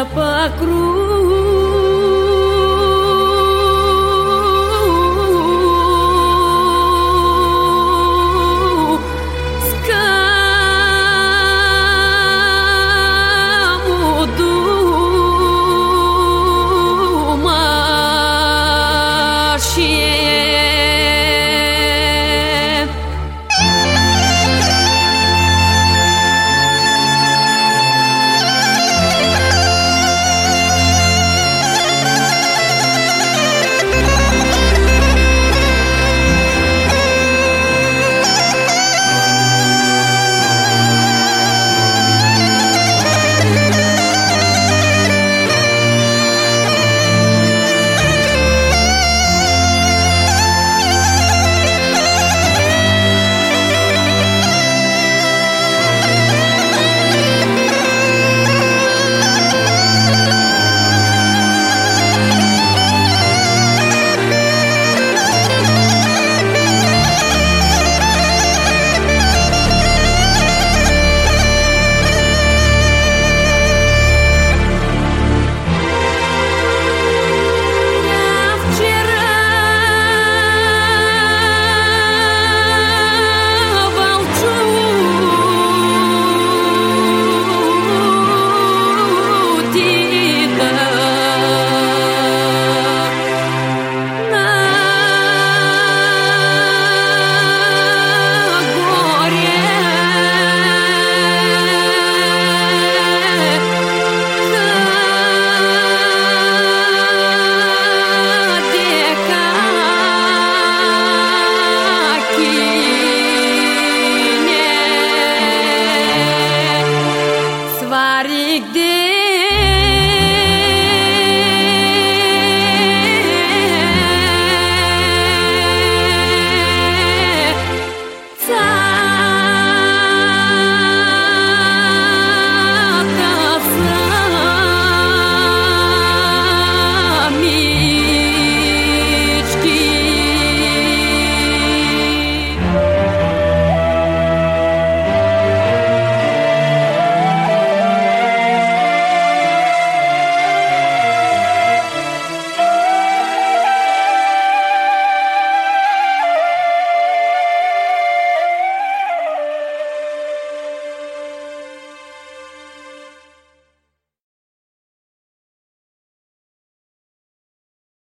Απακρού